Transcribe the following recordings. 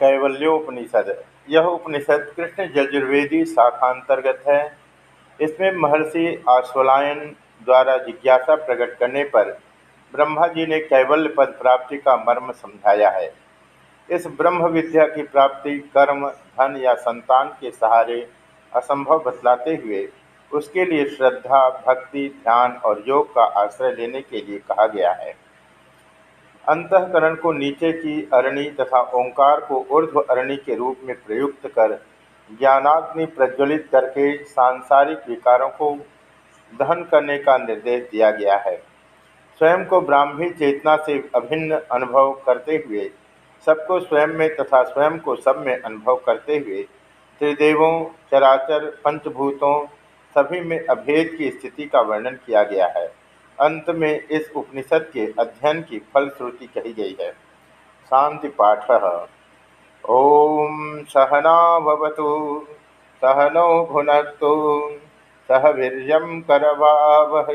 कैवल्योपनिषद। यह उपनिषद कृष्ण यजुर्वेदी शाखांतर्गत है। इसमें महर्षि आश्वलायन द्वारा जिज्ञासा प्रकट करने पर ब्रह्मा जी ने कैवल्य पद प्राप्ति का मर्म समझाया है। इस ब्रह्म विद्या की प्राप्ति कर्म, धन या संतान के सहारे असंभव बतलाते हुए उसके लिए श्रद्धा, भक्ति, ध्यान और योग का आश्रय लेने के लिए कहा गया है। अंतकरण को नीचे की अरणि तथा ओंकार को ऊर्ध्व अरणि के रूप में प्रयुक्त कर ज्ञानाग्नि प्रज्वलित करके सांसारिक विकारों को दहन करने का निर्देश दिया गया है। स्वयं को ब्राह्मी चेतना से अभिन्न अनुभव करते हुए, सबको स्वयं में तथा स्वयं को सब में अनुभव करते हुए, त्रिदेवों, चराचर, पंचभूतों, सभी में अभेद की स्थिति का वर्णन किया गया है। अंत में इस उपनिषद के अध्ययन की फलश्रुति कही गई है। शांति पाठ। ओम सहनावतु सहनौ भुनक्तु सह वीर करवा वह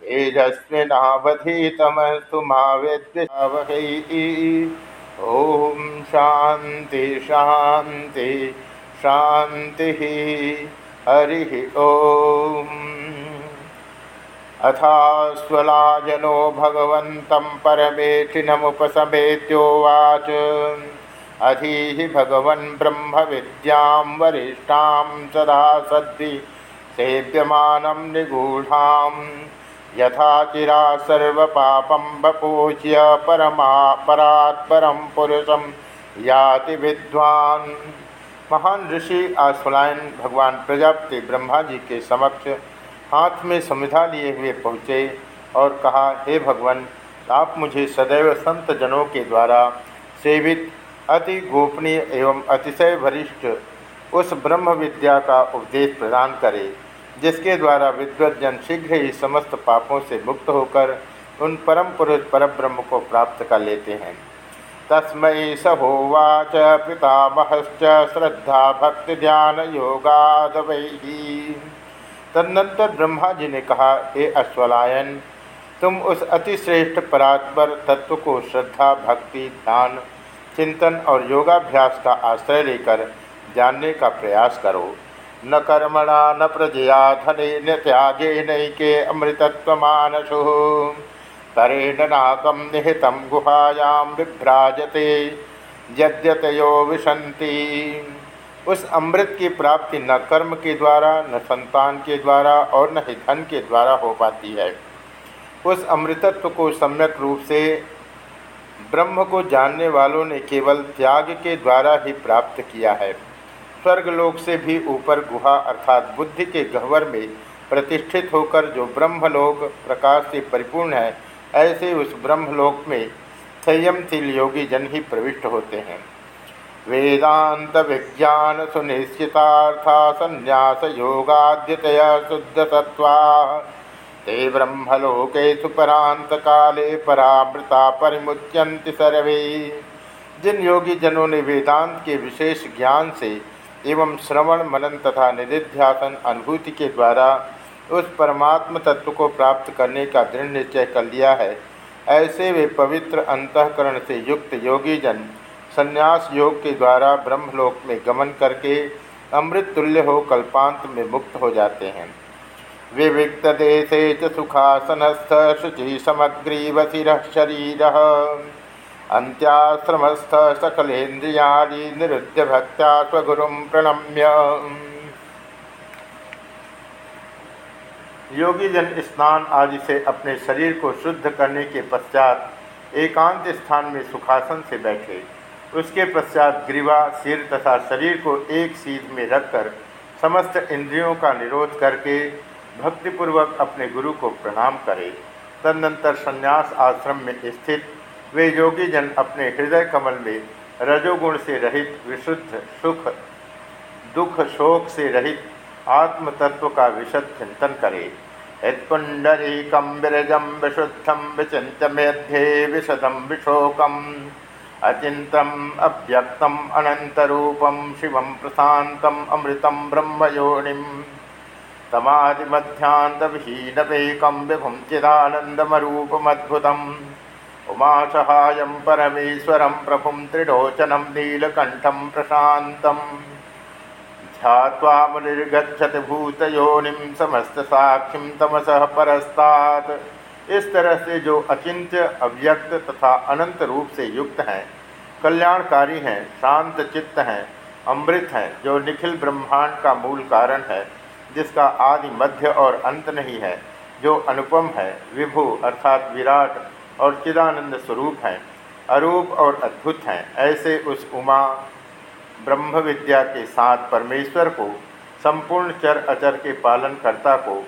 तेजस्विनावधीतमस्तु वह ओम शांति शांति शांति। हरि ओम। अथास्वलाजनो भगवन्तं परमेठिनमुपसमेत्योवाच अधीहि भगवन् ब्रह्मविद्यां वरिष्ठां सदा सद्धि सेव्यमानं निगूढां। यथा चिरा सर्वपापं वपूज्य परमा परात्परं पुरुषं याति विद्वान्। महान ऋषि आस्फलायन भगवान प्रजापति ब्रह्मा जी के समक्ष हाथ में समिधा लिए हुए पहुँचे और कहा, हे भगवान, आप मुझे सदैव संत जनों के द्वारा सेवित, अति गोपनीय एवं अतिशय वरिष्ठ उस ब्रह्म विद्या का उपदेश प्रदान करें, जिसके द्वारा विद्वजन शीघ्र ही समस्त पापों से मुक्त होकर उन परम पुरुष पर ब्रह्म को प्राप्त कर लेते हैं। तस्म स होवाच पितामहश्च, श्रद्धा, भक्ति, ध्यान योगाद वही तदनंतर ब्रह्मा जी ने कहा, हे अश्वलायन, तुम उस अतिश्रेष्ठ परात्पर तत्व को श्रद्धा, भक्ति ध्यान चिंतन और योगाभ्यास का आश्रय लेकर जानने का प्रयास करो। न कर्मणा, न प्रजया, धने, न त्यागे, नैके अमृतत्व मानसु तरेण नाकम निहित गुहायां विभ्राजते यद्यतयो विशंति उस अमृत की प्राप्ति न कर्म के द्वारा, न संतान के द्वारा और न ही धन के द्वारा हो पाती है। उस अमृतत्व को सम्यक रूप से ब्रह्म को जानने वालों ने केवल त्याग के द्वारा ही प्राप्त किया है। स्वर्गलोक से भी ऊपर गुहा अर्थात बुद्धि के गहवर में प्रतिष्ठित होकर जो ब्रह्मलोक प्रकाश से परिपूर्ण है, ऐसे उस ब्रह्मलोक में संयमशील योगी जन ही प्रविष्ट होते हैं। वेदांत विज्ञान सुनिश्चितार्था संन्यास शुद्ध सत्वा ते ब्रह्मलोके सुपरांत काले परामृता परिमुच्यंति सर्वे। जिन योगी जनों ने वेदांत के विशेष ज्ञान से एवं श्रवण मनन तथा निधिध्यासन अनुभूति के द्वारा उस परमात्म तत्व को प्राप्त करने का दृढ़ निश्चय कर लिया है, ऐसे वे पवित्र अंतकरण से युक्त योगी जन संन्यास योग के द्वारा ब्रह्मलोक में गमन करके अमृत तुल्य हो कल्पांत में मुक्त हो जाते हैं। विविक्त देशे च सुखासनस्थ शुचि समग्रीवशिर शरीर। अंत्याश्रमस्थ सकलेन्द्रिया निरुद्य भक्त्या स्वगुरु प्रणम्य। योगी जन स्नान आदि से अपने शरीर को शुद्ध करने के पश्चात एकांत स्थान में सुखासन से बैठे। उसके पश्चात ग्रीवा, सिर तथा शरीर को एक सीध में रखकर समस्त इंद्रियों का निरोध करके भक्तिपूर्वक अपने गुरु को प्रणाम करें। तदनंतर संन्यास आश्रम में स्थित वे योगी जन अपने हृदय कमल में रजोगुण से रहित, विशुद्ध, सुख, दुख, शोक से रहित आत्म तत्व का विशद चिंतन करें। यत्पुंडरीकम विरजम विशुद्धम विचिंत मेध्ये विशदम विशोकम। अचिंतम अव्यक्तम अनंतरूपम शिव प्रशातम अमृतम ब्रह्मयोनिम तमादिमध्यांतहीनवेकम विभुम चिदानंदमरूपमद्भुतम उमासहायं परमेश्वरं प्रभुं त्रिलोचनं नीलकण्ठं प्रशान्तम् ध्यात्वा मुनिर्गछति भूतयोनिं समस्तसाक्षिं तमसः परस्तात्। इस तरह से जो अचिंत्य अव्यक्त तथा अनंत रूप से युक्त हैं कल्याणकारी हैं, शांत चित्त हैं, अमृत हैं, जो निखिल ब्रह्मांड का मूल कारण है, जिसका आदि मध्य और अंत नहीं है, जो अनुपम है, विभु अर्थात विराट और चिदानंद स्वरूप हैं, अरूप और अद्भुत हैं, ऐसे उस उमा ब्रह्म विद्या के साथ परमेश्वर को, संपूर्ण चर अचर के पालन पालनकर्ता को,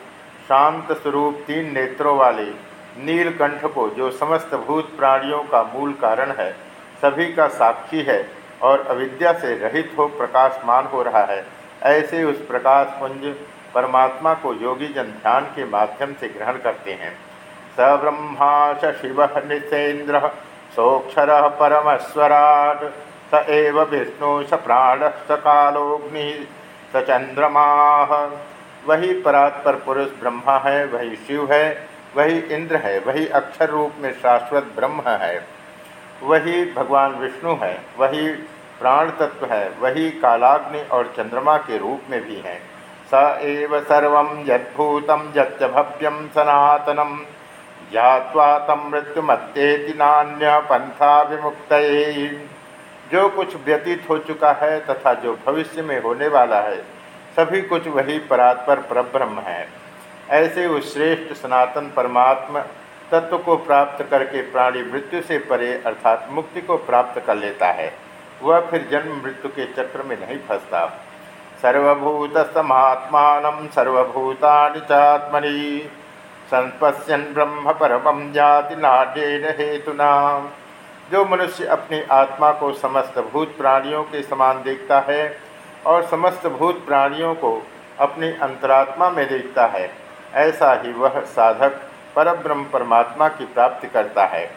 शांत स्वरूप तीन नेत्रों वाले नीलकंठ को, जो समस्त भूत प्राणियों का मूल कारण है सभी का साक्षी है और अविद्या से रहित हो प्रकाशमान हो रहा है। ऐसे उस प्रकाश पुंज परमात्मा को योगी जन ध्यान के माध्यम से ग्रहण करते हैं। स ब्रह्मा स शिव निषेन्द्र सोक्षर परमस्वराट स एव विष्णु स प्राण स कालोग्नि स चंद्रमा वही परात्पर पुरुष ब्रह्मा है, वही शिव है, वही इंद्र है, वही अक्षर रूप में शाश्वत ब्रह्म है। वही भगवान विष्णु है, वही प्राण तत्व है, वही कालाग्नि और चंद्रमा के रूप में भी हैं। स एव सर्व यद्भूत यच्च भव्यम सनातनम ज्ञावा तम मृत्युमत्तेति नान्य पंथा विमुक्त जो कुछ व्यतीत हो चुका है तथा जो भविष्य में होने वाला है, सभी कुछ वही परात्पर परब्रह्म है। ऐसे उस श्रेष्ठ सनातन परमात्मा तत्व को प्राप्त करके प्राणी मृत्यु से परे, अर्थात मुक्ति को प्राप्त कर लेता है। वह फिर जन्म मृत्यु के चक्र में नहीं फंसता। सर्वभूतस्थमात्मानं सर्वभूतानि चात्मनि, संपश्यन ब्रह्म परमं जाति नाट्यन हेतुना। जो मनुष्य अपनी आत्मा को समस्त भूत प्राणियों के समान देखता है और समस्त भूत प्राणियों को अपनी अंतरात्मा में देखता है, ऐसा ही वह साधक परब्रह्म परमात्मा की प्राप्ति करता है,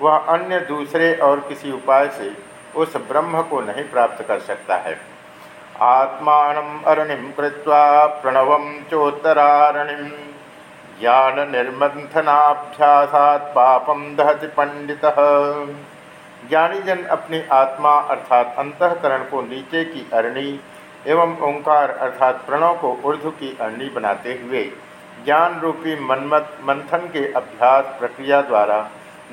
वह अन्य दूसरे और किसी उपाय से उस ब्रह्म को नहीं प्राप्त कर सकता है। आत्मानम् अरणिं कृत्वा प्रणवं चोत्तरारणिं ज्ञाननिर्मन्थनाभ्यासात् पापं दहति पंडितः ज्ञानी जन अपनी आत्मा अर्थात अंतकरण को नीचे की अरणी एवं ओंकार अर्थात प्रणव को ऊर्ध्व की अरणी बनाते हुए ज्ञान रूपी मनमत मंथन के अभ्यास प्रक्रिया द्वारा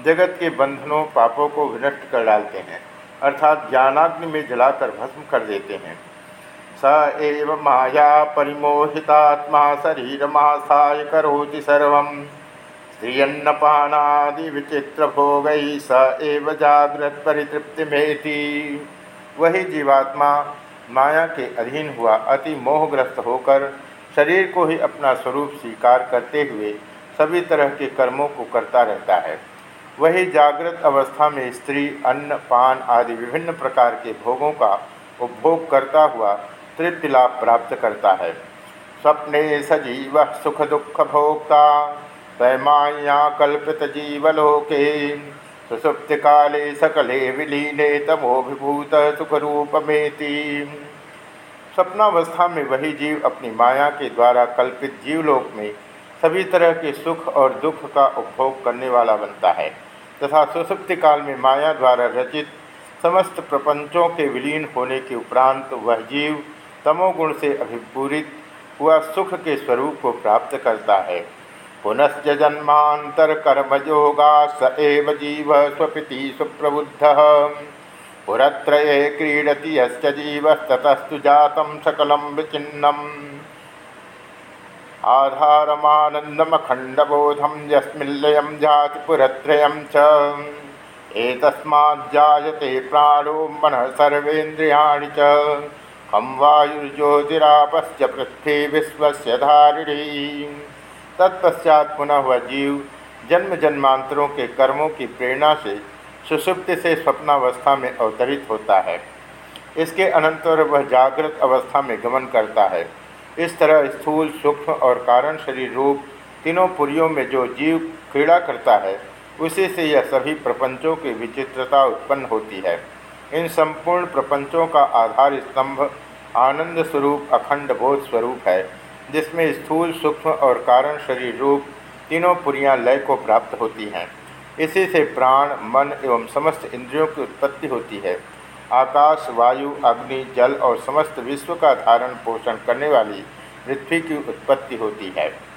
जगत के बंधनों, पापों को विनष्ट कर डालते हैं, अर्थात ज्ञानाग्नि में जलाकर भस्म कर देते हैं। स एव माया परिमोहितात्मा शरीरमासाय करोति सर्व। स्त्रियन्नपानादि भोग स एव जागृत परितृप्तिमेति वही जीवात्मा माया के अधीन हुआ अति मोहग्रस्त होकर शरीर को ही अपना स्वरूप स्वीकार करते हुए सभी तरह के कर्मों को करता रहता है। वही जागृत अवस्था में स्त्री, अन्न, पान आदि विभिन्न प्रकार के भोगों का उपभोग करता हुआ तृप्ति लाभ प्राप्त करता है। स्वप्ने सजीव सुख दुख भोक्ता तैमाया कल्पित जीवलोके, सुसुप्ति काले सकले विलीने तमोभिभूत सुखरूपमेति। स्वप्नावस्था में वही जीव अपनी माया के द्वारा कल्पित जीवलोक में सभी तरह के सुख और दुख का उपभोग करने वाला बनता है, तथा सुसुप्ति काल में माया द्वारा रचित समस्त प्रपंचों के विलीन होने के उपरांत वह जीव तमोगुण से अभिपूरित हुआ सुख के स्वरूप को प्राप्त करता है। पुनश्च जन्मांतर कर्मयोगा स एव जीव स्वपिति सुप्रबुद्ध। पुरत्रये क्रीडति यश्च जीवस्ततस्तु जातं सकलं विचिन्नम्। आधारमानन्दमखण्डबोधं यस्मिल्लयं जाति पुरत्रयं च। एतस्माज्जायते प्राणो मनः सर्वेन्द्रियाणि च। हम वायुर्ज्योतिरापश्च पृथ्वी विश्व धारिणी। तत्पश्चात पुनः वह जीव जन्म जन्मांतरों के कर्मों की प्रेरणा से सुषुप्त से स्वप्नावस्था में अवतरित होता है। इसके अनंतर वह जागृत अवस्था में गमन करता है। इस तरह स्थूल, सूक्ष्म और कारण शरीर रूप तीनों पुरियों में जो जीव क्रीड़ा करता है, उसी से यह सभी प्रपंचों की विचित्रता उत्पन्न होती है। इन संपूर्ण प्रपंचों का आधार स्तंभ आनंद स्वरूप अखंड बोध स्वरूप है, जिसमें स्थूल, सूक्ष्म और कारण शरीर रूप तीनों पुरियाँ लय को प्राप्त होती हैं। इसी से प्राण, मन एवं समस्त इंद्रियों की उत्पत्ति होती है। आकाश, वायु, अग्नि, जल और समस्त विश्व का धारण पोषण करने वाली पृथ्वी की उत्पत्ति होती है।